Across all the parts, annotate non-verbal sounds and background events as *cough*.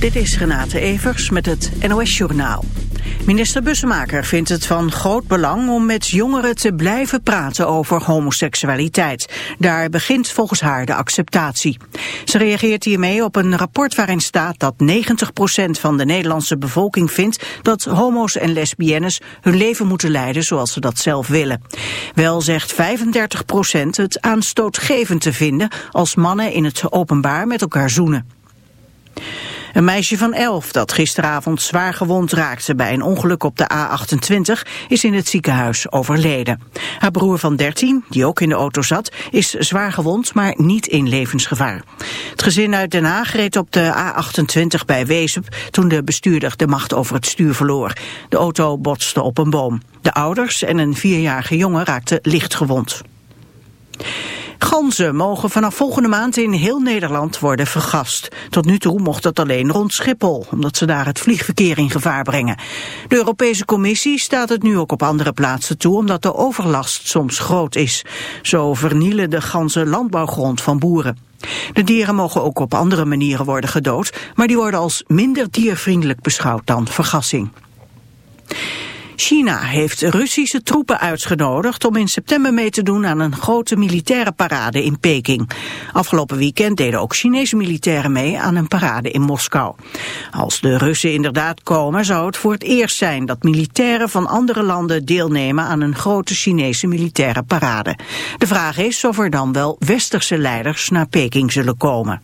Dit is Renate Evers met het NOS Journaal. Minister Bussemaker vindt het van groot belang om met jongeren te blijven praten over homoseksualiteit. Daar begint volgens haar de acceptatie. Ze reageert hiermee op een rapport waarin staat dat 90% van de Nederlandse bevolking vindt dat homo's en lesbiennes hun leven moeten leiden zoals ze dat zelf willen. Wel zegt 35% het aanstootgevend te vinden als mannen in het openbaar met elkaar zoenen. Een meisje van 11 dat gisteravond zwaar gewond raakte bij een ongeluk op de A28 is in het ziekenhuis overleden. Haar broer van 13, die ook in de auto zat, is zwaar gewond, maar niet in levensgevaar. Het gezin uit Den Haag reed op de A28 bij Wezep toen de bestuurder de macht over het stuur verloor. De auto botste op een boom. De ouders en een vierjarige jongen raakten licht gewond. Ganzen mogen vanaf volgende maand in heel Nederland worden vergast. Tot nu toe mocht dat alleen rond Schiphol, omdat ze daar het vliegverkeer in gevaar brengen. De Europese Commissie staat het nu ook op andere plaatsen toe, omdat de overlast soms groot is. Zo vernielen de ganzen landbouwgrond van boeren. De dieren mogen ook op andere manieren worden gedood, maar die worden als minder diervriendelijk beschouwd dan vergassing. China heeft Russische troepen uitgenodigd om in september mee te doen aan een grote militaire parade in Peking. Afgelopen weekend deden ook Chinese militairen mee aan een parade in Moskou. Als de Russen inderdaad komen zou het voor het eerst zijn dat militairen van andere landen deelnemen aan een grote Chinese militaire parade. De vraag is of er dan wel westerse leiders naar Peking zullen komen.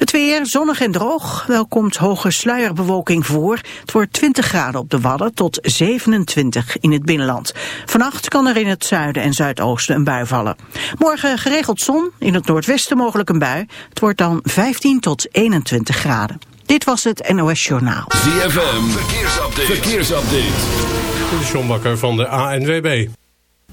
Het weer zonnig en droog. Wel komt hoge sluierbewolking voor. Het wordt 20 graden op de Wadden tot 27 in het binnenland. Vannacht kan er in het zuiden en zuidoosten een bui vallen. Morgen geregeld zon, in het noordwesten mogelijk een bui. Het wordt dan 15 tot 21 graden. Dit was het NOS Journaal. ZFM, verkeersupdate. verkeersupdate. De John van de ANWB.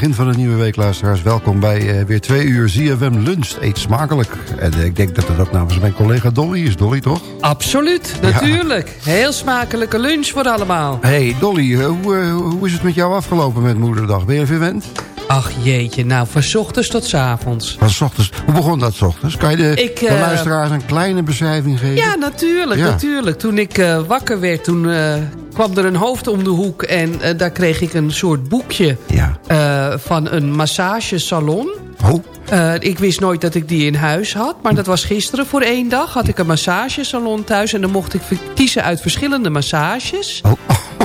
Begin van de nieuwe week, luisteraars. Welkom bij eh, weer twee uur ZFM Lunch. Eet smakelijk. En ik denk dat het ook namens mijn collega Dolly is. Dolly, toch? Absoluut, natuurlijk. Heel smakelijke lunch voor allemaal. Hey Dolly, eh, hoe, eh, hoe is het met jou afgelopen met moederdag? Ben je verwend? Ach jeetje, nou, van ochtends tot 's avonds. Van ochtends. Hoe begon dat 's ochtends? Kan je de, Ik, de luisteraars een kleine beschrijving geven? Ja, natuurlijk, Ja. natuurlijk. Toen ik wakker werd, toen eh, kwam er een hoofd om de hoek en eh, daar kreeg ik een soort boekje Ja. eh, van een massagesalon. Oh, ik wist nooit dat ik die in huis had. Maar dat was gisteren voor één dag. Had ik een massagesalon thuis. En dan mocht ik kiezen uit verschillende massages. oh.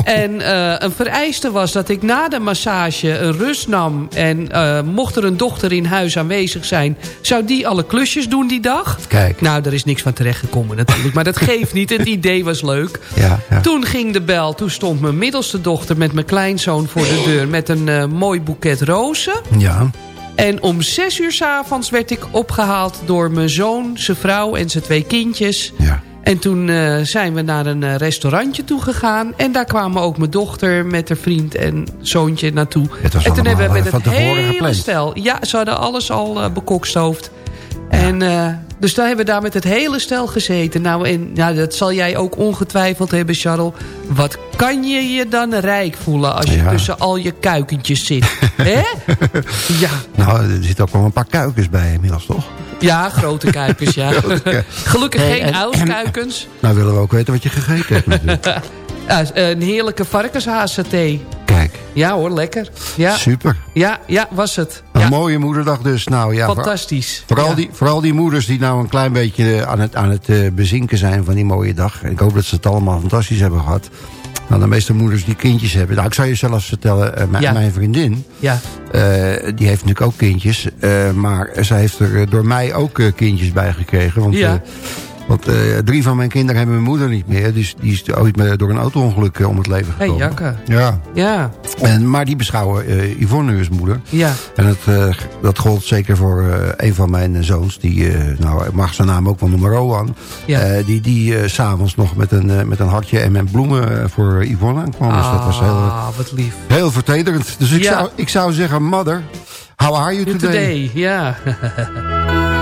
En eh, een vereiste was dat ik na de massage een rust nam. En eh, mocht er een dochter in huis aanwezig zijn... zou die alle klusjes doen die dag. Kijk. Nou, daar is niks van terechtgekomen natuurlijk. Maar dat geeft niet. Het idee was leuk. Ja, ja. Toen ging de bel. Toen stond mijn middelste dochter met mijn kleinzoon voor de deur... met een eh, mooi boeket rozen. Ja, En om zes uur 's avonds werd ik opgehaald door mijn zoon, zijn vrouw en zijn twee kindjes. ja. En toen eh, zijn we naar een eh, restaurantje toe gegaan. En daar kwamen ook mijn dochter met haar vriend en zoontje naartoe. Het was en toen hebben we eh, met het hele gepland. stel... Ja, ze hadden alles al eh, bekokstoofd. En, dus daar hebben we daar met het hele stel gezeten. Nou, en ja, dat zal jij ook ongetwijfeld hebben, Charles. Wat kan je je dan rijk voelen als je Ja. tussen al je kuikentjes zit? Hè? *laughs* Ja. Nou, er zitten ook wel een paar kuikens bij inmiddels, toch? Ja, grote kuikens, ja. *laughs* Gelukkig Hey, geen en- uilskuikens. Nou willen we ook weten wat je gegeten hebt natuurlijk. *laughs* Ja, een heerlijke varkenshazenthee. Kijk, Ja hoor, lekker. Ja, super. ja, ja was het. Een Ja, mooie moederdag dus. Nou, ja, voor- fantastisch. Vooral, Ja. die, vooral die moeders die nou een klein beetje aan het, aan het eh, bezinken zijn van die mooie dag. Ik hoop dat ze het allemaal fantastisch hebben gehad. Nou, de meeste moeders die kindjes hebben. Nou, ik zou je zelfs vertellen, eh, mijn- Ja. mijn vriendin, Ja, eh, die heeft natuurlijk ook kindjes. eh, maar zij heeft er door mij ook kindjes bij gekregen. Want, Ja. Want eh, drie van mijn kinderen hebben mijn moeder niet meer. Dus die is ooit met- door een auto-ongeluk eh, om het leven hey, gekomen. jakke. Ja. Ja, En, maar die beschouwen eh, Yvonne nu als moeder. ja. En dat, eh, dat gold zeker voor eh, een van mijn zoons. Die, eh, nou, ik mag zijn naam ook wel noemen, Rowan. Ja. Eh, die die eh, s s'avonds nog met een, met een hartje en met bloemen voor Yvonne aankwam. Dus dat was heel, Ah, wat lief. heel vertederend. Dus ik, Ja. zou, ik zou zeggen, mother, how are you today? Today, ja. *laughs*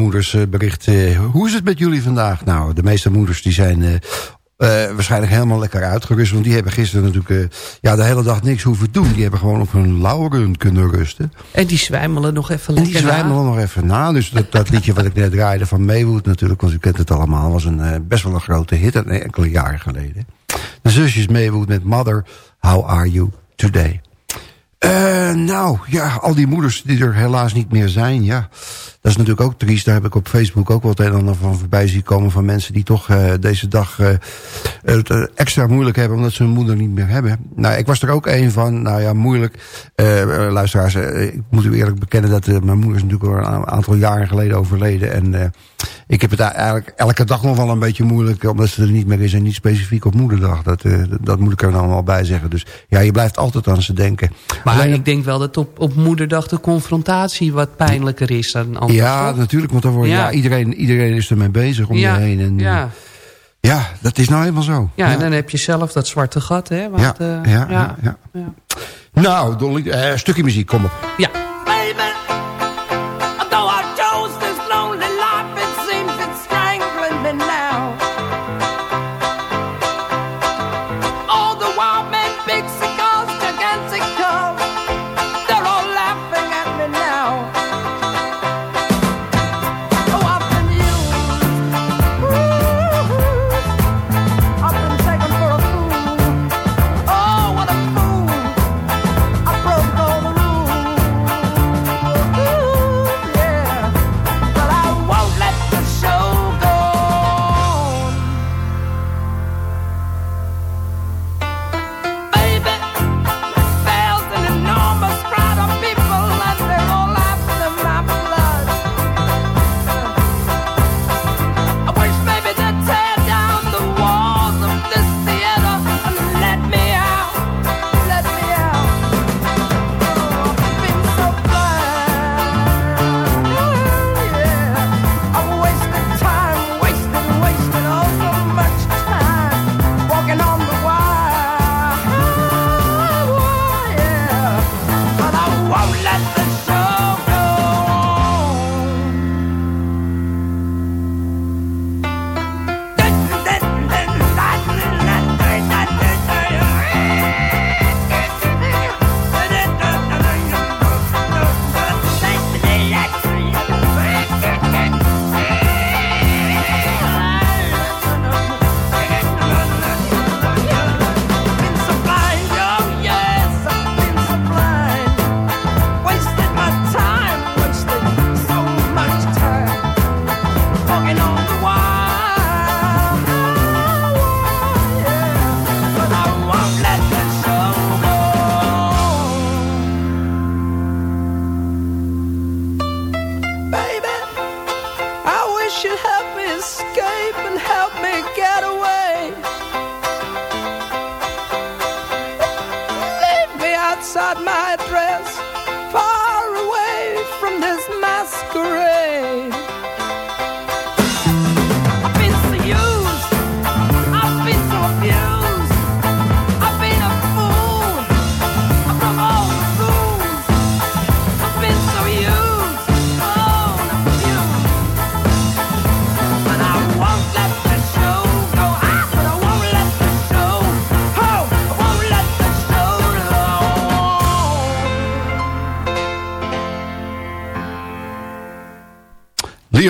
moeders eh, berichten. hoe is het met jullie vandaag? Nou, de meeste moeders die zijn eh, Eh, waarschijnlijk helemaal lekker uitgerust. Want die hebben gisteren natuurlijk eh, ja, de hele dag niks hoeven doen. Die hebben gewoon op hun lauweren kunnen rusten. En die zwijmelen nog even En die lekker na. zwijmelen nog even na. Dus dat, dat liedje wat ik net draaide van Maywood natuurlijk... want u kent het allemaal, was een, eh, best wel een grote hit... een enkele jaren geleden. De zusjes Maywood met Mother, How Are You Today? Eh, nou, ja, al die moeders die er helaas niet meer zijn, ja. Dat is natuurlijk ook triest. Daar heb ik op Facebook ook wel het een en ander van voorbij zien komen... van mensen die toch eh, deze dag eh, het eh, extra moeilijk hebben... omdat ze hun moeder niet meer hebben. Nou, ik was er ook een van. Nou ja, moeilijk. Luisteraars, ik moet u eerlijk bekennen... dat mijn moeder is natuurlijk al een aantal jaren geleden overleden. En ik heb het eigenlijk elke dag nog wel een beetje moeilijk... omdat ze er niet meer is en niet specifiek op moederdag. Dat, dat- dat moet ik er dan wel bij zeggen. Dus ja, je blijft altijd aan ze denken. Maar Alleen- ik denk wel dat op, op moederdag de confrontatie wat pijnlijker is dan anders. ja, toch? natuurlijk, want dan wordt, ja. Ja. iedereen, iedereen is ermee bezig om ja, je heen. En, ja. ja. dat is nou helemaal zo. ja, en dan heb je zelf dat zwarte gat, hè? Wat, ja, eh, ja, ja, ja. ja. Nou, Dolly, eh, een stukje muziek, kom op. Ja.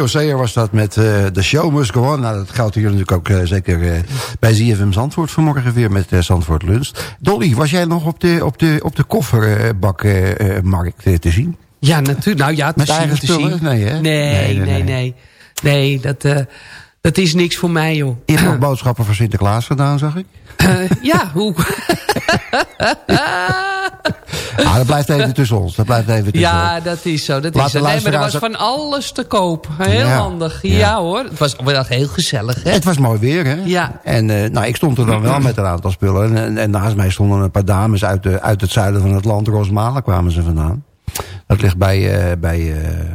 Sayer was dat met eh The Show Must Go On. Nou, dat geldt hier natuurlijk ook eh, zeker eh, bij ZFM Zandvoort vanmorgen weer met Zandvoort Lunch. Dolly, was jij nog op de, op de, op de kofferbakmarkt te zien? Ja, natuurlijk. Nou ja, Met te zien, te. Nee, hè? Nee, Nee, nee, nee, nee. nee. Dat, dat is niks voor mij, joh. Je hebt nog boodschappen voor Sinterklaas gedaan, zag ik. Ja, hoe... *laughs* *laughs* Ah, dat blijft even tussen ons. Dat blijft even tussen ons. Ja, dat is zo. Dat Laat is zo. Nee, maar er was van alles te koop. Heel Ja, handig. ja. Ja. hoor. Het was wel heel gezellig, hè? Het was mooi weer, hè? Ja. En eh, nou, ik stond er dan wel met een aantal spullen. En, en, en naast mij stonden een paar dames uit, de, uit het zuiden van het land. Rosmalen kwamen ze vandaan. Dat ligt bij, eh, bij eh,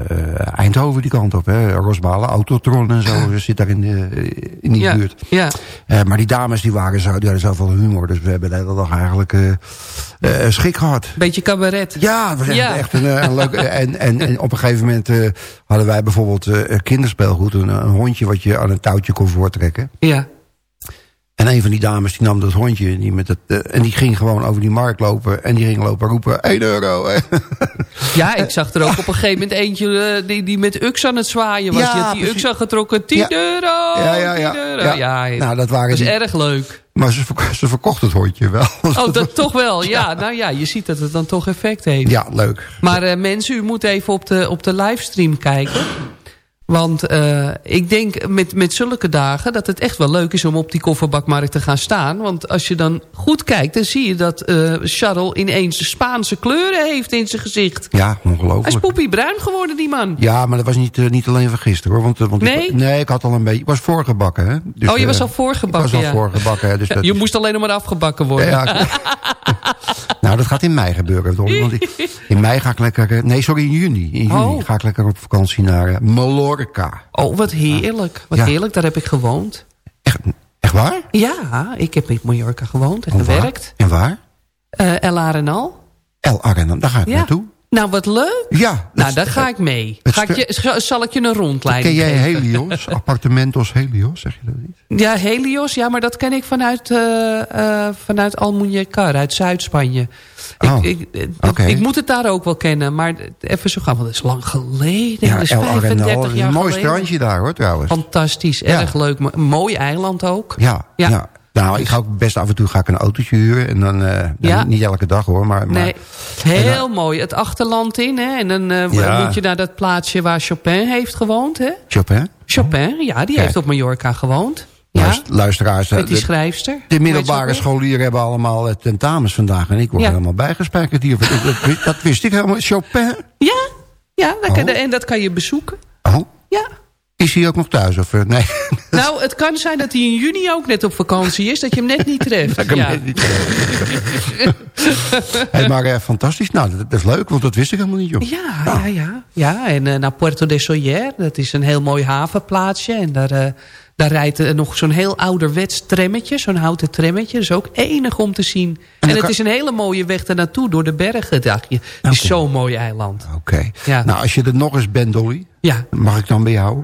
eh, Eindhoven die kant op. Hè? Rosmalen, Autotron en zo zit daar in, de, in die ja. buurt. Ja. Maar die dames die waren zo, die hadden zoveel humor. Dus we hebben de hele dag eigenlijk schik gehad. Beetje cabaret. Ja, het was echt, Ja. echt een, een leuk... En, en, en op een gegeven moment hadden wij bijvoorbeeld kinderspeelgoed. Een, een hondje wat je aan een touwtje kon voortrekken. Ja. En En een van die dames die nam dat hondje die met het, eh, en die ging gewoon over die markt lopen. En die ging lopen roepen, 1 euro. *laughs* Ja, ik zag er ook op een gegeven moment eentje eh, die, die met uks aan het zwaaien was. Ja, die had die precies. uks aan getrokken, 10 Ja. euro, Ja, ja, ja. 10 euro. Ja. Ja, Nou, dat waren dat is die- erg leuk. Maar ze, verko- ze verkocht het hondje wel. *laughs* Oh, dat *laughs* toch wel. Ja, nou ja, je ziet dat het dan toch effect heeft. Ja, leuk. Maar eh, mensen, u moet even op de, op de livestream kijken. Want eh, ik denk met, met zulke dagen dat het echt wel leuk is om op die kofferbakmarkt te gaan staan. Want als je dan goed kijkt, dan zie je dat eh Charles ineens Spaanse kleuren heeft in zijn gezicht. Ja, Hij is ongelooflijk. poepie bruin geworden, die man. Ja, maar dat was niet, eh, niet alleen van gisteren hoor. Want, want Nee? Ik, nee, ik had al een beetje. Ik was voorgebakken, hè? Dus, oh, je was al voorgebakken, Ik was al ja. voorgebakken, hè? Dus dat Je moest alleen nog maar afgebakken worden. Ja, *laughs* nou, dat gaat in mei gebeuren. *laughs* Want in mei ga ik lekker... eh, Nee, sorry, in juni. In juni Oh. ga ik lekker op vakantie naar eh, Mallorca. Oh, wat heerlijk. Wat Ja. heerlijk, daar heb ik gewoond. Echt, echt waar? Ja, ik heb in Mallorca gewoond en Oh, waar? gewerkt. En waar? Eh El Arenal. El Arnhem, daar ga ik Ja. naartoe. Nou, wat leuk. Ja. Nou, daar ga ik mee. Ga ik je, zal- ik je een Ken rondleiding jij geven? Helios? *laughs* Appartementos Helios, zeg je dat niet? Ja, Helios, ja, maar dat ken ik vanuit, eh eh vanuit Almuñécar, uit Zuid-Spanje. Ik, Oh, ik, eh, oké. ik moet het daar ook wel kennen, maar even zo gaan, want dat is lang geleden. dat is. 35 Een jaar mooi strandje daar, hoor, trouwens. Fantastisch, Ja. erg leuk. Mo- Mooi eiland ook. Ja, Ja. ja. Nou, ik ga ook best af en toe ga ik een autootje huren. En dan, eh, Ja. niet, niet elke dag hoor, maar... maar Nee, heel mooi. Het achterland in, hè. En dan eh, Ja. moet je naar dat plaatsje waar Chopin heeft gewoond, hè. Chopin? Chopin, ja, die Kijk. heeft op Mallorca gewoond. Ja, Luister- luisteraars, met die schrijfster. de middelbare scholieren hebben allemaal eh, tentamens vandaag. En ik word Ja. helemaal bijgespijkerd hier. Dat, wist ik helemaal. Chopin? Ja, ja dat kan- Oh. en dat kan je bezoeken. Oh, Ja. Is hij ook nog thuis? Of, eh, nee, *laughs* Nou, het kan zijn dat hij in juni ook net op vakantie is, dat je hem net niet treft. dat kan ja. me niet hey, Maar eh, fantastisch. Nou, dat, dat is leuk, want dat wist ik helemaal niet, joh. Ja, ja, ja. ja en eh, naar Puerto de Soller, dat is een heel mooi havenplaatsje. En daar, daar rijdt nog zo'n heel ouderwets trammetje, zo'n houten trammetje. Dat is ook enig om te zien. En, het kan- is een hele mooie weg ernaartoe, door de bergen, dacht je. Het is zo'n mooi eiland. Oké. Ja. Nou, als je er nog eens bent, Dolly, Ja, mag ik dan bij jou?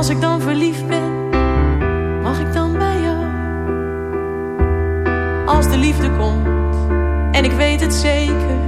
Als ik dan verliefd ben, mag ik dan bij jou? Als de liefde komt en ik weet het zeker,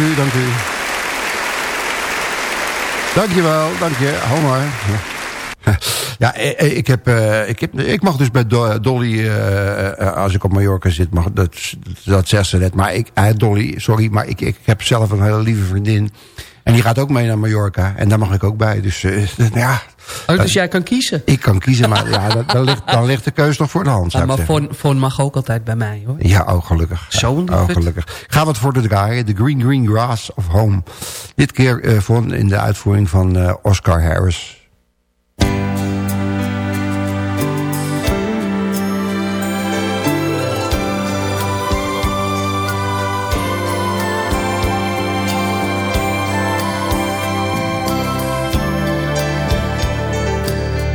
u, dank u. Dankjewel, dank je. Hou maar. Ja, eh, eh, ik, heb, eh, ik, heb, ik mag dus bij Do- Dolly, als ik op Mallorca zit, mag, dat, dat zegt ze net. Maar ik, Dolly, sorry, maar ik, ik heb zelf een hele lieve vriendin. En die gaat ook mee naar Mallorca. En daar mag ik ook bij. Dus *laughs* ja, Oh, dus jij kan kiezen. ik kan kiezen. Maar ja, dan, ligt, dan ligt de keus nog voor de hand, Ja, maar Fon mag ook altijd bij mij hoor. Ja, oh gelukkig. Zo'n oh, gelukkig. Gaan we het voor de draaien. The Green Green Grass of Home. Dit keer voor in de uitvoering van eh, Oscar Harris.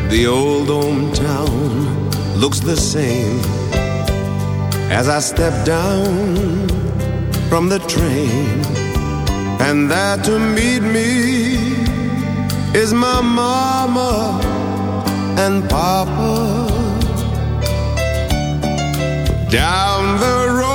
The old hometown looks the same as I step down from the train. And there to meet me is my mama and papa. Down the road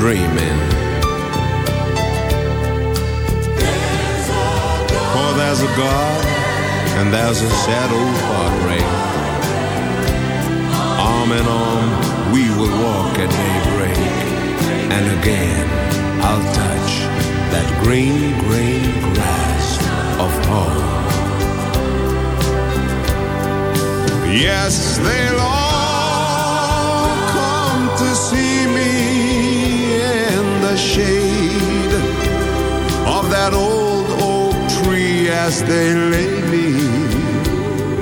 dreaming. For there's a God and there's a sad old heartbreak. Arm in arm, we will walk at daybreak. And again, I'll touch that green, green grass of home. Yes, they'll all come to see me shade of that old oak tree as they lay me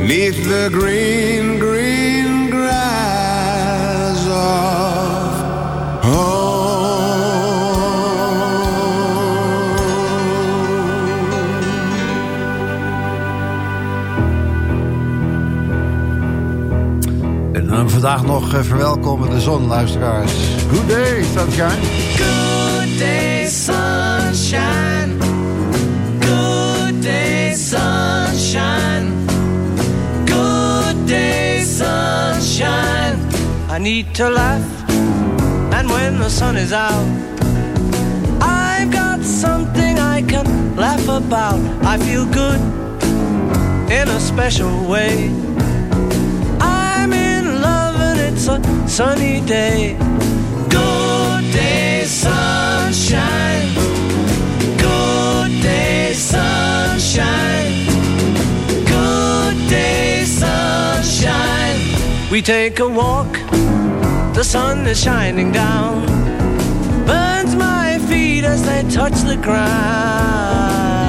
neath the green, green grass of home. En dan vandaag nog eh, verwelkomen de zon, luisteraars. Good day, sunshine. I need to laugh, and when the sun is out, I've got something I can laugh about. I feel good in a special way. I'm in love, and it's a sunny day. We take a walk, the sun is shining down. Burns my feet as they touch the ground.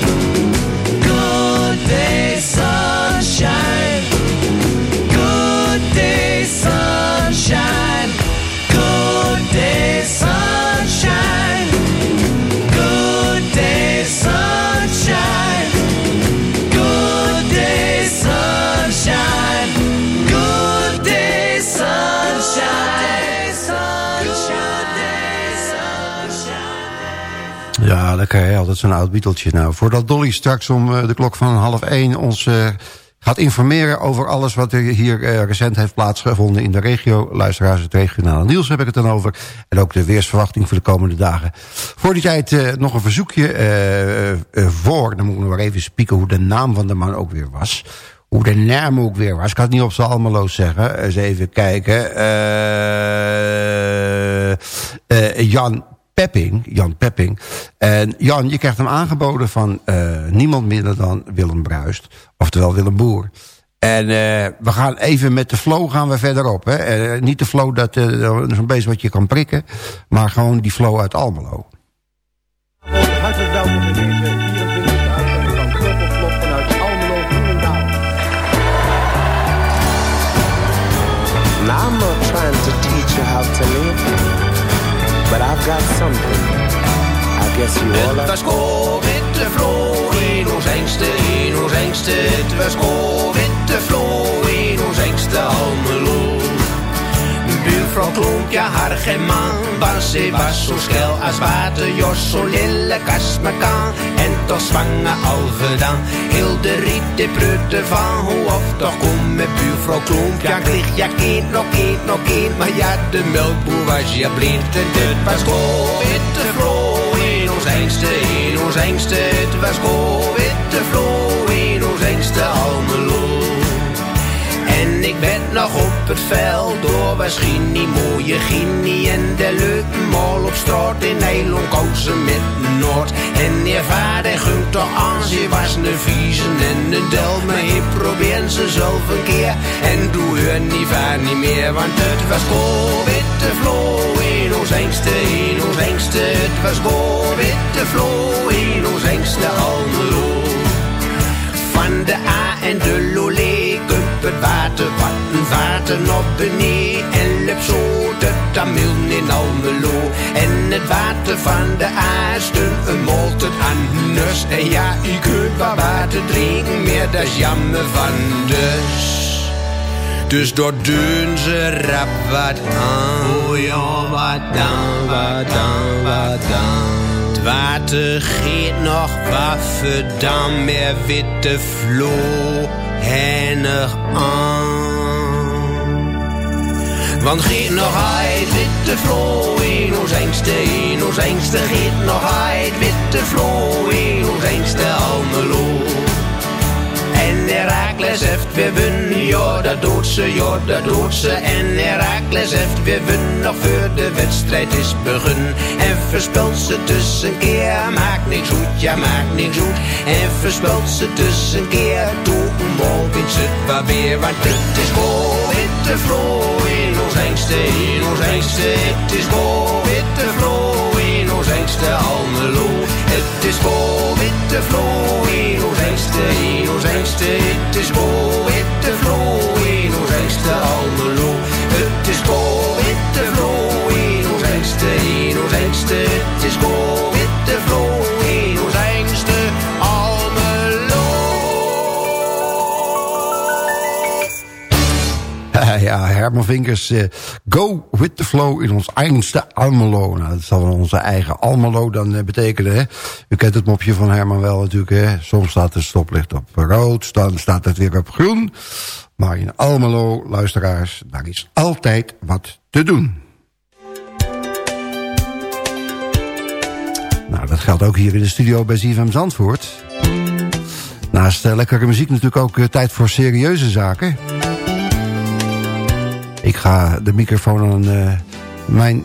Ja, lekker hè, altijd zo'n oud Beatletje. Nou, voordat Dolly straks om eh, de klok van half één ons eh, gaat informeren over alles wat er hier eh, recent heeft plaatsgevonden in de regio. Luisteraars, het regionale nieuws heb ik het dan over. En ook de weersverwachting voor de komende dagen. Voor die tijd nog een verzoekje voor, dan moet ik nog maar even spieken hoe de naam van de man ook weer was. Hoe de naam ook weer was. Ik kan het niet op z'n almeloos zeggen. Eens even kijken. Eh, eh, Jan Pepping. Jan Pepping. En Jan, je krijgt hem aangeboden van eh, niemand minder dan Willem Bruist. Oftewel Willem Boer. En eh, we gaan even met de flow gaan we verderop. Hè? Eh, niet de flow dat eh, zo'n beest wat je kan prikken. Maar gewoon die flow uit Almelo. Hartelijk welkom in deze got something. I guess you all Het was go witte vlo in ons engste, in ons engste. Het was go zo schel als water. Jos zo lelijk als me kan, en toch zwanger al gedaan. Heel de riet, de prutte van hoe of toch kom met buurvrouw klonk. Ja, kind, nog kind, nog kind. Maar ja, de melkboer was ja blind en het was witte vlo in ons engste, in ons engste. Het was witte vlo in ons engste Almelo. Nog op het veld door Waschini, mooie Gini en de leuke mol op straat in Nederland kozen met Noord. En je vader gungt toch aan, ze was een viezen en een del, maar probeer ze zelf een keer. En doe hun niet vaar niet meer, want het was go witte vlo in ons engste, in ons engste. Het was go witte vlo in ons engste Almelo. Van de A en de Lolé Het water wat een water op beneden En lep zo de Tamil in Almelo En het water van de Aasten Een molt het aan nus En ja, ik kunt wat water drinken Meer dat is jammer van dus. Dus door doen ze rap wat aan. Oh ja, wat dan, wat dan, wat dan. Het water geeft nog waffen, dan meer witte vlo hennig aan. Want geet nog uit witte vlo in ons engste, in ons engste. Geet nog uit witte vlo in ons engste Almelo. En Herakles heeft weer wun, ja dat doet ze, ja dat doet ze. En Herakles heeft weer wun, nog voor de wedstrijd is begun. En verspelt ze tussenkeer, maakt niks goed, ja maakt niks goed. En verspelt ze tussenkeer, toe ze het weer. Want het is go witte vlo in ons engste, in ons engste. Het is go witte vlo in ons engste Almelo. Het is go witte vlo in ons engste, in ons engste. Het is go witte vlo in ons engste Almelo. Het is go witte vlo in ons engste, in ons engste. Het is go witte vlo *laughs* ja, Herman Vinkers, eh, go with the flow in ons eigenste Almelo. Nou, dat zal onze eigen Almelo dan eh, betekenen. Hè? U kent het mopje van Herman wel natuurlijk. Hè? Soms staat het stoplicht op rood, dan staat het weer op groen. Maar in Almelo, luisteraars, daar is altijd wat te doen. Nou, dat geldt ook hier in de studio bij ZFM Zandvoort. Naast uh, lekkere muziek natuurlijk ook tijd voor serieuze zaken. Ik ga de microfoon aan uh, mijn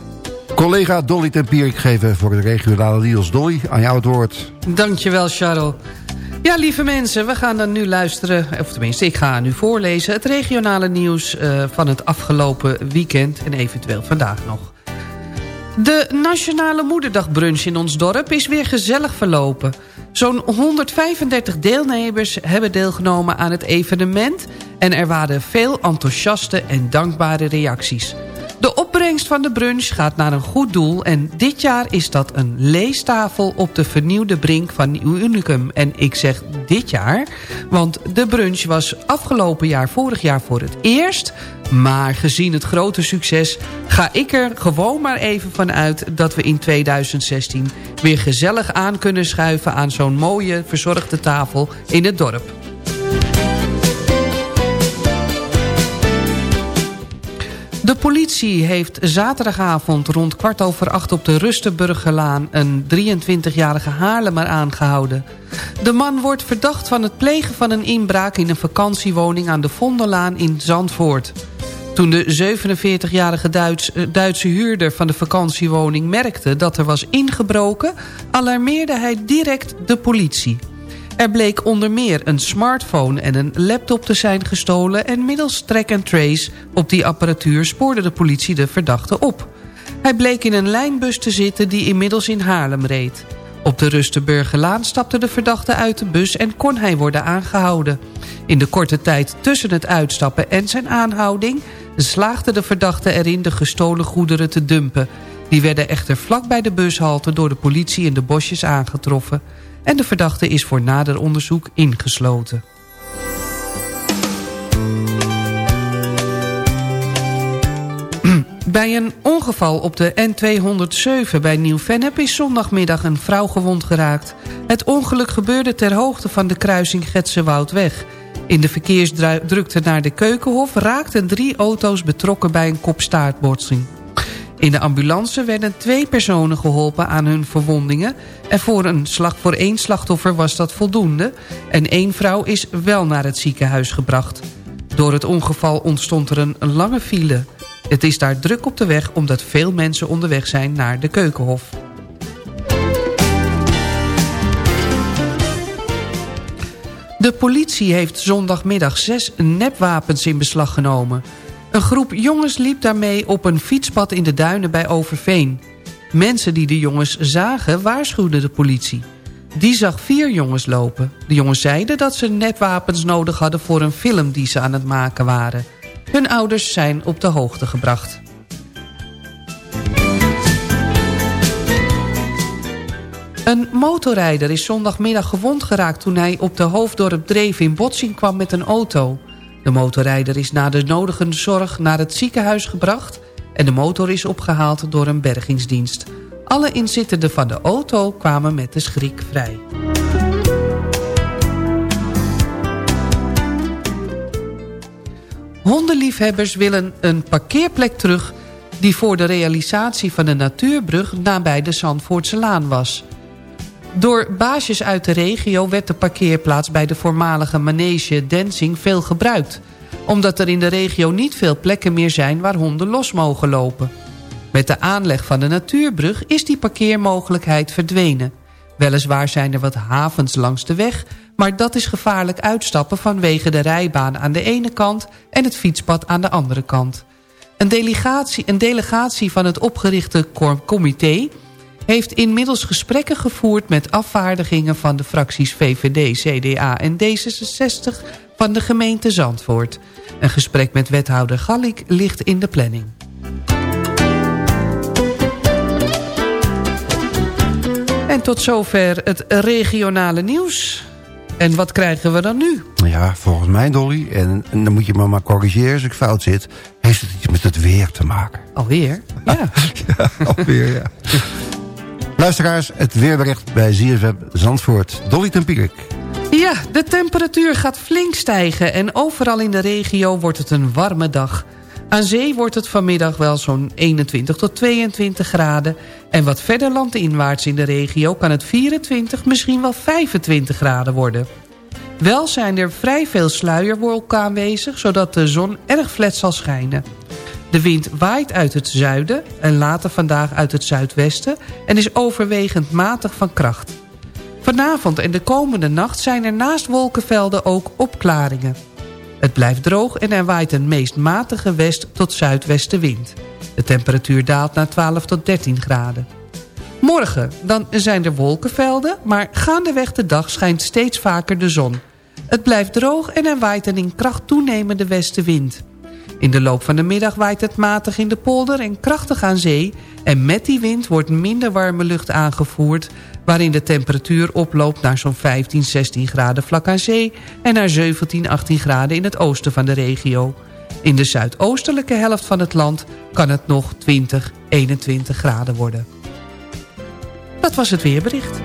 Collega Dolly Tempier, ik geef even voor de regionale Niels Dolly aan jou het woord. Dankjewel, Charles. Ja, lieve mensen, we gaan dan nu luisteren... of tenminste, ik ga nu voorlezen... het regionale nieuws eh, van het afgelopen weekend... en eventueel vandaag nog. De Nationale Moederdagbrunch in ons dorp is weer gezellig verlopen. Zo'n 135 deelnemers hebben deelgenomen aan het evenement... en er waren veel enthousiaste en dankbare reacties. De opbrengst van de brunch gaat naar een goed doel... en dit jaar is dat een leestafel op de vernieuwde brink van Nieuw Unicum. En ik zeg dit jaar, want de brunch was afgelopen jaar, vorig jaar voor het eerst... maar gezien het grote succes ga ik er gewoon maar even van uit... dat we in 2016 weer gezellig aan kunnen schuiven... aan zo'n mooie verzorgde tafel in het dorp. De politie heeft zaterdagavond rond kwart over acht op de Rustenburgerlaan... een 23-jarige Haarlemmer aangehouden. De man wordt verdacht van het plegen van een inbraak... in een vakantiewoning aan de Vondellaan in Zandvoort. Toen de 47-jarige Duits, eh, Duitse huurder van de vakantiewoning merkte dat er was ingebroken... alarmeerde hij direct de politie. Er bleek onder meer een smartphone en een laptop te zijn gestolen... en middels track and trace op die apparatuur spoorde de politie de verdachte op. Hij bleek in een lijnbus te zitten die inmiddels in Haarlem reed. Op de Rustenburgerlaan stapte de verdachte uit de bus en kon hij worden aangehouden. In de korte tijd tussen het uitstappen en zijn aanhouding... slaagde de verdachte erin de gestolen goederen te dumpen. Die werden echter vlak bij de bushalte door de politie in de bosjes aangetroffen en de verdachte is voor nader onderzoek ingesloten. *clears throat* Bij een ongeval op de N207 bij Nieuw-Vennep is zondagmiddag een vrouw gewond geraakt. Het ongeluk gebeurde ter hoogte van de kruising Getsewoudweg. In de verkeersdrukte naar de Keukenhof raakten drie auto's betrokken bij een kopstaartbotsing. In de ambulance werden twee personen geholpen aan hun verwondingen... en voor, een slag, voor één slachtoffer was dat voldoende... en één vrouw is wel naar het ziekenhuis gebracht. Door het ongeval ontstond er een lange file. Het is daar druk op de weg omdat veel mensen onderweg zijn naar de Keukenhof. De politie heeft zondagmiddag zes nepwapens in beslag genomen... Een groep jongens liep daarmee op een fietspad in de duinen bij Overveen. Mensen die de jongens zagen waarschuwden de politie. Die zag vier jongens lopen. De jongens zeiden dat ze netwapens nodig hadden voor een film die ze aan het maken waren. Hun ouders zijn op de hoogte gebracht. Een motorrijder is zondagmiddag gewond geraakt toen hij op de Hoofddorp Dreef in botsing kwam met een auto. De motorrijder is na de nodige zorg naar het ziekenhuis gebracht... en de motor is opgehaald door een bergingsdienst. Alle inzittenden van de auto kwamen met de schrik vrij. Hondenliefhebbers willen een parkeerplek terug... die voor de realisatie van de natuurbrug nabij de Zandvoortse Laan was... Door baasjes uit de regio werd de parkeerplaats bij de voormalige manege Densing veel gebruikt. Omdat er in de regio niet veel plekken meer zijn waar honden los mogen lopen. Met de aanleg van de natuurbrug is die parkeermogelijkheid verdwenen. Weliswaar zijn er wat havens langs de weg... maar dat is gevaarlijk uitstappen vanwege de rijbaan aan de ene kant... en het fietspad aan de andere kant. Een delegatie, een delegatie van het opgerichte comité heeft inmiddels gesprekken gevoerd met afvaardigingen van de fracties VVD, CDA en D66 van de gemeente Zandvoort. Een gesprek met wethouder Gallik ligt in de planning. En tot zover het regionale nieuws. En wat krijgen we dan nu? Ja, volgens mij Dolly, en, en dan moet je me maar corrigeren als ik fout zit... heeft het iets met het weer te maken. Alweer? Ja. *laughs* ja alweer, ja. *laughs* Luisteraars, het weerbericht bij ZFM Zandvoort. Dolly Tempierik. Ja, de temperatuur gaat flink stijgen en overal in de regio wordt het een warme dag. Aan zee wordt het vanmiddag wel zo'n 21 tot 22 graden... en wat verder landinwaarts in de regio kan het 24, misschien wel 25 graden worden. Wel zijn er vrij veel sluierwolken aanwezig, zodat de zon erg flat zal schijnen. De wind waait uit het zuiden en later vandaag uit het zuidwesten... en is overwegend matig van kracht. Vanavond en de komende nacht zijn er naast wolkenvelden ook opklaringen. Het blijft droog en er waait een meest matige west- tot zuidwestenwind. De temperatuur daalt naar 12 tot 13 graden. Morgen, dan zijn er wolkenvelden, maar gaandeweg de dag schijnt steeds vaker de zon. Het blijft droog en er waait een in kracht toenemende westenwind. In de loop van de middag waait het matig in de polder en krachtig aan zee... en met die wind wordt minder warme lucht aangevoerd... waarin de temperatuur oploopt naar zo'n 15, 16 graden vlak aan zee... en naar 17, 18 graden in het oosten van de regio. In de zuidoostelijke helft van het land kan het nog 20, 21 graden worden. Dat was het weerbericht.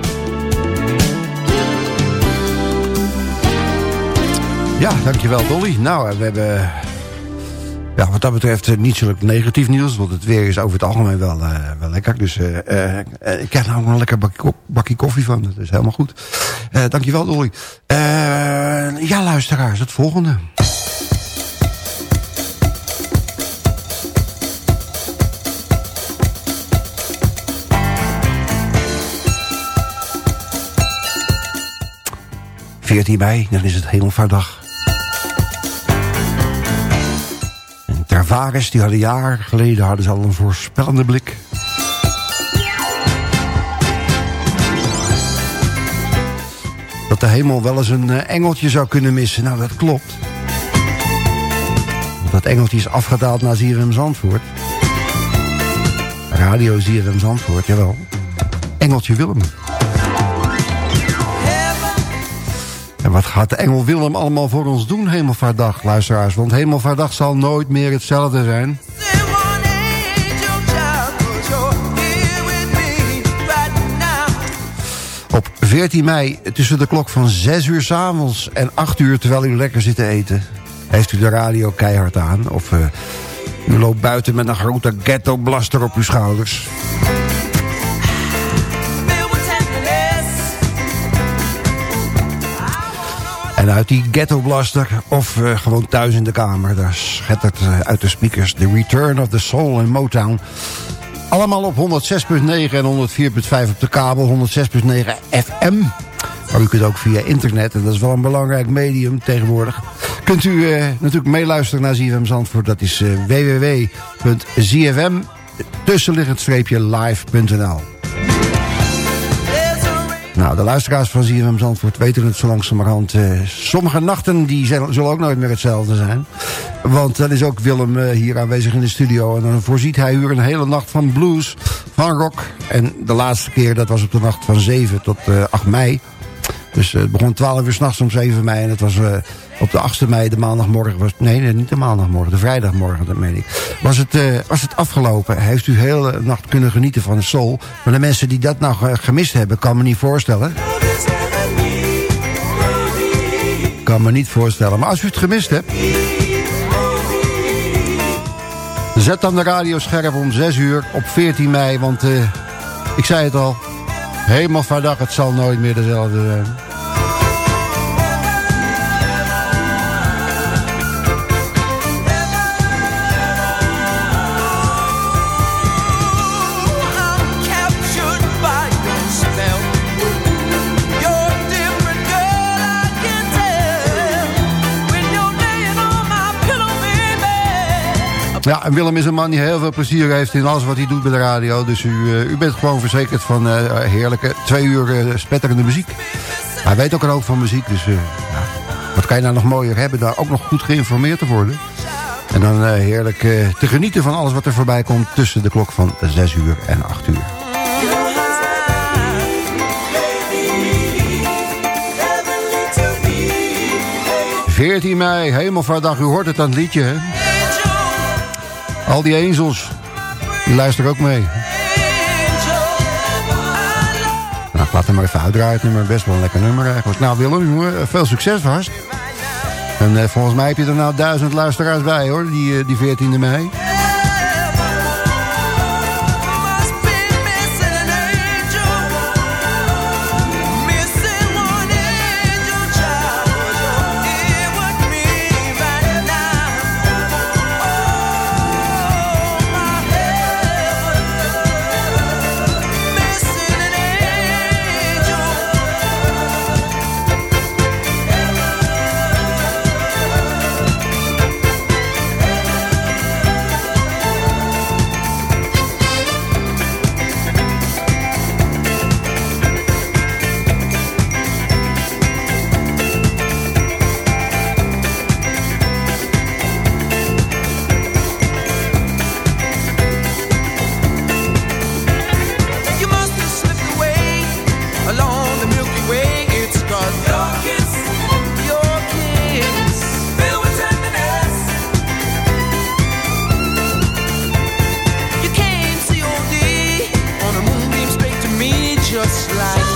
Ja, dankjewel Dolly. Nou, we hebben ja, wat dat betreft eh, niet zo negatief nieuws. Want het weer is over het algemeen wel, uh, wel lekker. Dus uh, uh, ik krijg nou een lekker bakje, koffie van. Dat is helemaal goed. dankjewel Dolly. ja, luisteraars, het volgende. ...14 mei, dan is het Hemelvaartdag. Tervares, die hadden jaren geleden hadden ze al een voorspellende blik. Dat de hemel wel eens een eh, engeltje zou kunnen missen. Nou, dat klopt. Dat engeltje is afgedaald naar ZFM Zandvoort. Radio ZFM Zandvoort, jawel. Engeltje Willem. En wat gaat de engel Willem allemaal voor ons doen, Hemelvaartdag, luisteraars? Want Hemelvaartdag zal nooit meer hetzelfde zijn. Op 14 mei, tussen de klok van 6 uur s'avonds en 8 uur... terwijl u lekker zit te eten, heeft u de radio keihard aan... of uh, u loopt buiten met een grote ghetto-blaster op uw schouders... En uit die ghetto blaster of uh, gewoon thuis in de kamer... daar schettert uh, uit de speakers The Return of the Soul in Motown. Allemaal op 106.9 en 104.5 op de kabel, 106.9 FM. Maar u kunt ook via internet, en dat is wel een belangrijk medium tegenwoordig... kunt u uh, natuurlijk meeluisteren naar ZFM Zandvoort. Dat is www.zfm tussenliggend live.nl nou, de luisteraars van ZFM Zandvoort weten het zo langzamerhand. Uh, sommige nachten die zullen ook nooit meer hetzelfde zijn. Want dan is ook Willem uh, hier aanwezig in de studio. En dan voorziet hij u een hele nacht van blues, van rock. En de laatste keer, dat was op de nacht van 7 tot uh, 8 mei. Dus het begon 12 uur s'nachts om 7 mei. En het was op de 8e mei, de maandagmorgen was... Nee, niet de maandagmorgen, de vrijdagmorgen, dat meen ik. Was het, uh, was het afgelopen. Heeft u de hele nacht kunnen genieten van de soul. Maar de mensen die dat nou gemist hebben, kan me niet voorstellen. Kan me niet voorstellen. Maar als u het gemist hebt... Zet dan de radio scherp om 6 uur op 14 mei. Want uh, ik zei het al. Helemaal vandaag, het zal nooit meer dezelfde zijn. Ja, en Willem is een man die heel veel plezier heeft in alles wat hij doet bij de radio. Dus u, uh, u bent gewoon verzekerd van uh, heerlijke twee uur uh, spetterende muziek. Hij weet ook een hoop van muziek, dus wat kan je nou nog mooier hebben... daar ook nog goed geïnformeerd te worden. En dan heerlijk te genieten van alles wat er voorbij komt... tussen de klok van 6 uur en 8 uur. ...14 mei, Hemelvaartdag, u hoort het aan het liedje, hè? Al die angels, die luisteren ook mee. Nou, ik laat hem maar even uitdraaien. Het nummer best wel een lekker nummer eigenlijk. Nou Willem, jongen, veel succes vast. En uh, volgens mij heb je er nou duizend luisteraars bij hoor, die, uh, die 14e mei. It's like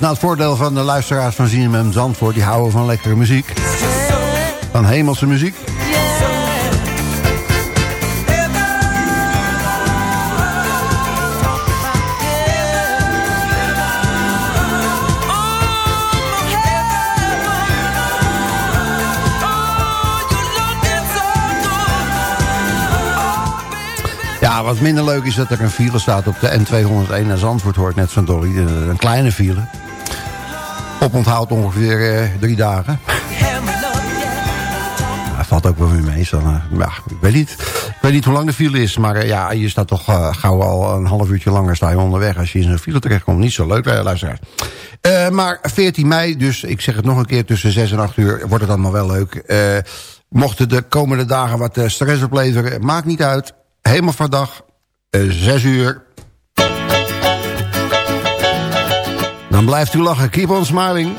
dat is nou het voordeel van de luisteraars van ZFM Zandvoort. Die houden van lekkere muziek. Van hemelse muziek. Ja, wat minder leuk is dat er een file staat op de N201 naar Zandvoort, hoort net van Dolly. Een kleine file. Op onthoud ongeveer eh, drie dagen. Ja, valt ook wel weer mee. Zo, eh, ja, ik, weet niet, weet niet hoe lang de file is. Maar eh, ja, je staat toch eh, gauw al een half uurtje langer sta je onderweg. Als je in zo'n file terechtkomt. Niet zo leuk, luisteraars. Maar 14 mei, dus ik zeg het nog een keer... tussen 6 en 8 uur wordt het allemaal wel leuk. Eh, mochten de komende dagen wat stress opleveren... maakt niet uit. Helemaal vandaag, eh 6 uur... Dan blijft u lachen. Keep on smiling.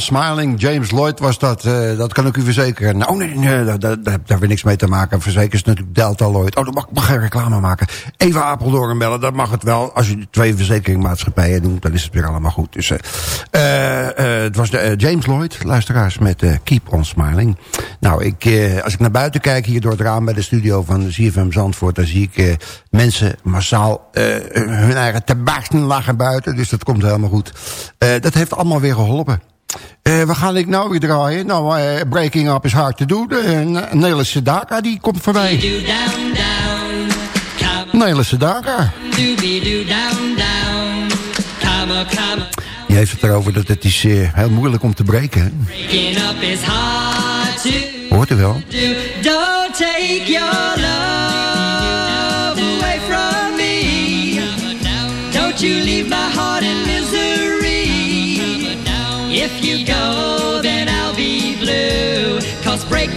Smiling. James Lloyd was dat. eh, dat kan ik u verzekeren. Nou, nee, daar, daar, daar hebben we niks mee te maken. Verzekerd is natuurlijk Delta Lloyd. Oh, dan mag, mag geen reclame maken. Even Apeldoorn bellen, dat mag het wel. Als je twee verzekeringmaatschappijen doet, dan is het weer allemaal goed. Dus, eh, eh, het was de, James Lloyd, luisteraars, met Keep on smiling. Nou, ik, als ik naar buiten kijk, hier door het raam bij de studio van ZFM Zandvoort... dan zie ik mensen massaal hun eigen tabakken lachen buiten. Dus dat komt helemaal goed. Dat heeft allemaal weer geholpen. Uh, we gaan ik nou weer draaien? Nou, eh, Breaking Up is hard te doen. Eh, De Nederlandse Daka die komt voorbij. Nederlandse Daka. Je heeft het erover dat het is heel moeilijk om te breken. Hoort u wel.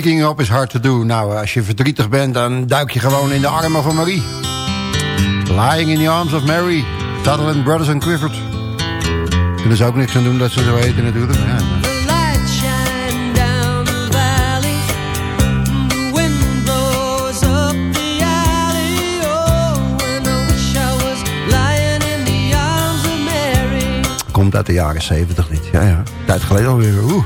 Waking Up is Hard To Do. Nou, als je verdrietig bent, dan duik je gewoon in de armen van Marie. Lying in the Arms of Mary, Sutherland Brothers and Clifford. Kunnen ze ook niks aan doen dat ze zo heten natuurlijk. Ja. komt uit de jaren 70 niet. Ja, ja. Tijd geleden alweer. Oeh.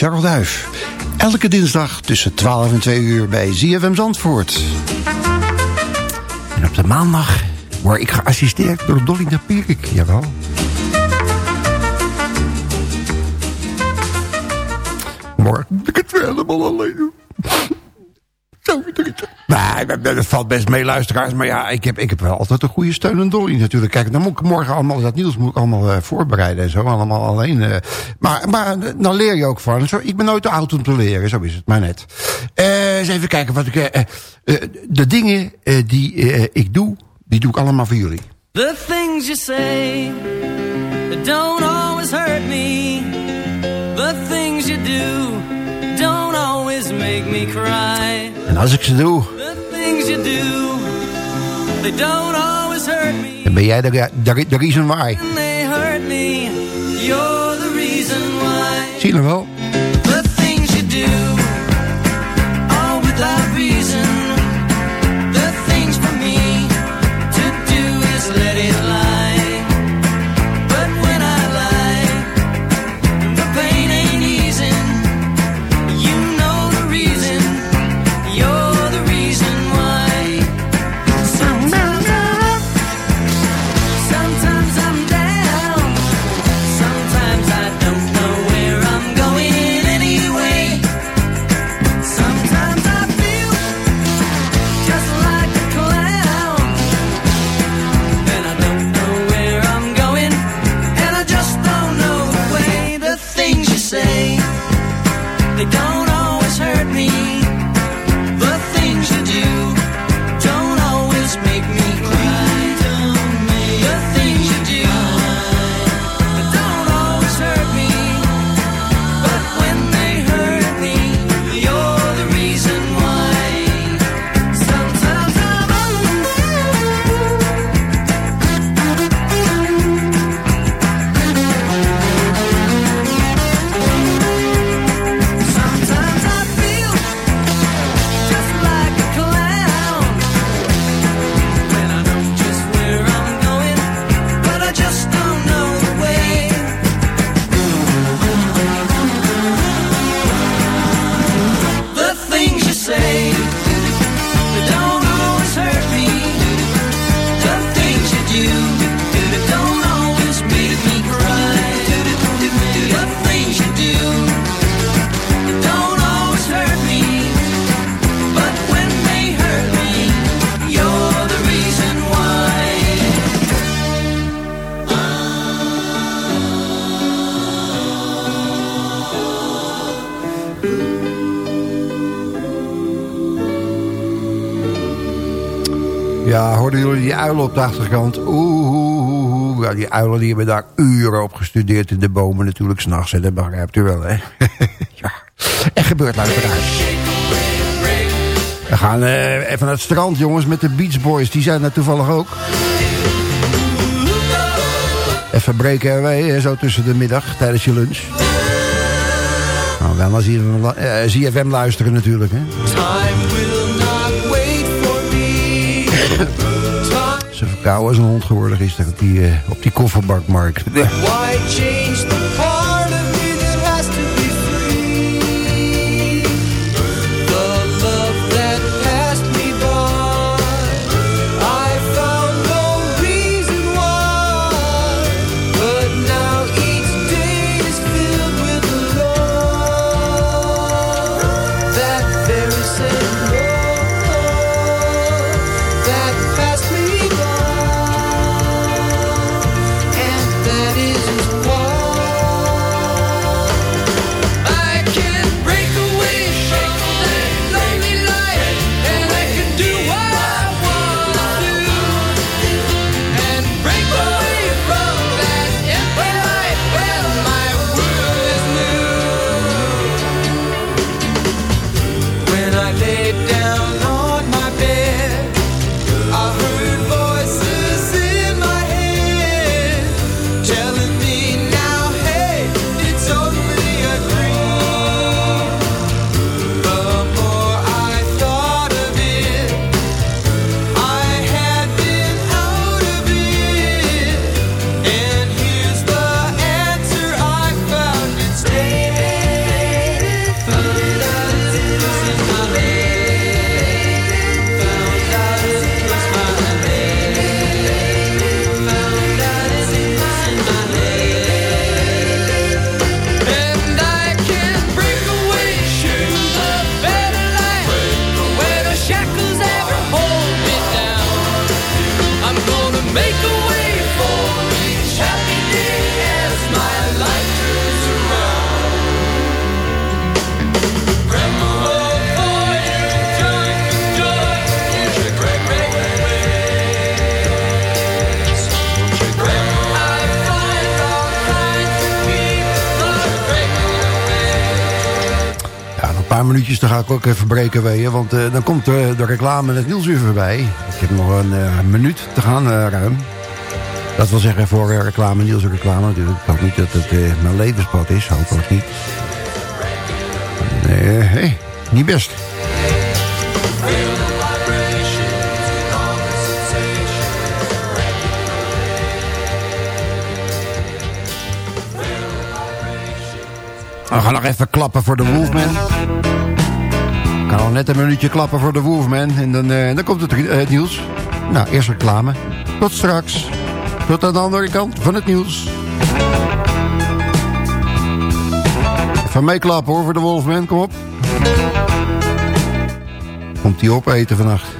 Charles Duif. Elke dinsdag tussen 12 en 2 uur bij ZFM Zandvoort. En op de maandag word ik geassisteerd door Dolly Pierik, jawel. Morgen ik het weer helemaal alleen. Nee, dat valt best mee, luisteraars. Maar ja, ik heb, ik heb wel altijd een goede steun en Dolly natuurlijk. Kijk, dan moet ik morgen allemaal, dat nieuws moet ik allemaal eh, voorbereiden en zo. Allemaal alleen. eh. maar, maar eh, dan leer je ook van. Zo, ik ben nooit te oud om te leren, zo is het maar net. Eh, eens even kijken wat ik... eh, eh, de dingen eh, die eh, ik doe, die doe ik allemaal voor jullie. The things you say don't always hurt me. The things you do don't always make me cry. Als ik ze doe, The things you do, they don't always hurt me. dan ben jij de, de, de reason why. Zie je wel? Uilen op de achterkant? Oeh, oeh, oeh. Ja, die uilen die hebben daar uren op gestudeerd in de bomen natuurlijk s'nachts. Dat begrijpt u wel, hè? *laughs* ja. Er gebeurt luisteraars. We gaan eh, even naar het strand, jongens, met de Beach Boys. Die zijn er toevallig ook. Even breken hè, zo tussen de middag, tijdens je lunch. Nou, wel naar ZFM, ZFM luisteren natuurlijk, hè. Time will not wait for me. *laughs* Verkouden als een hond geworden gisteren op die, eh, op die kofferbakmarkt. Why minuutjes, dan ga ik ook even breken weeën. Want eh, dan komt eh, de reclame het nieuws weer voorbij. Ik heb nog een eh, minuut te gaan, eh, ruim. Dat wil zeggen voor reclame, nieuws en reclame natuurlijk. Ik hoop niet dat het mijn levenspad is, hopelijk niet. Nee, hey, niet best. We gaan nog even klappen voor de Wolfman. Kan al net een minuutje klappen voor de Wolfman. En dan, eh, dan komt het, eh, het nieuws. Nou, eerst reclame. Tot straks. Tot aan de andere kant van het nieuws. Even meeklappen hoor voor de Wolfman. Kom op. Komt hij opeten vannacht.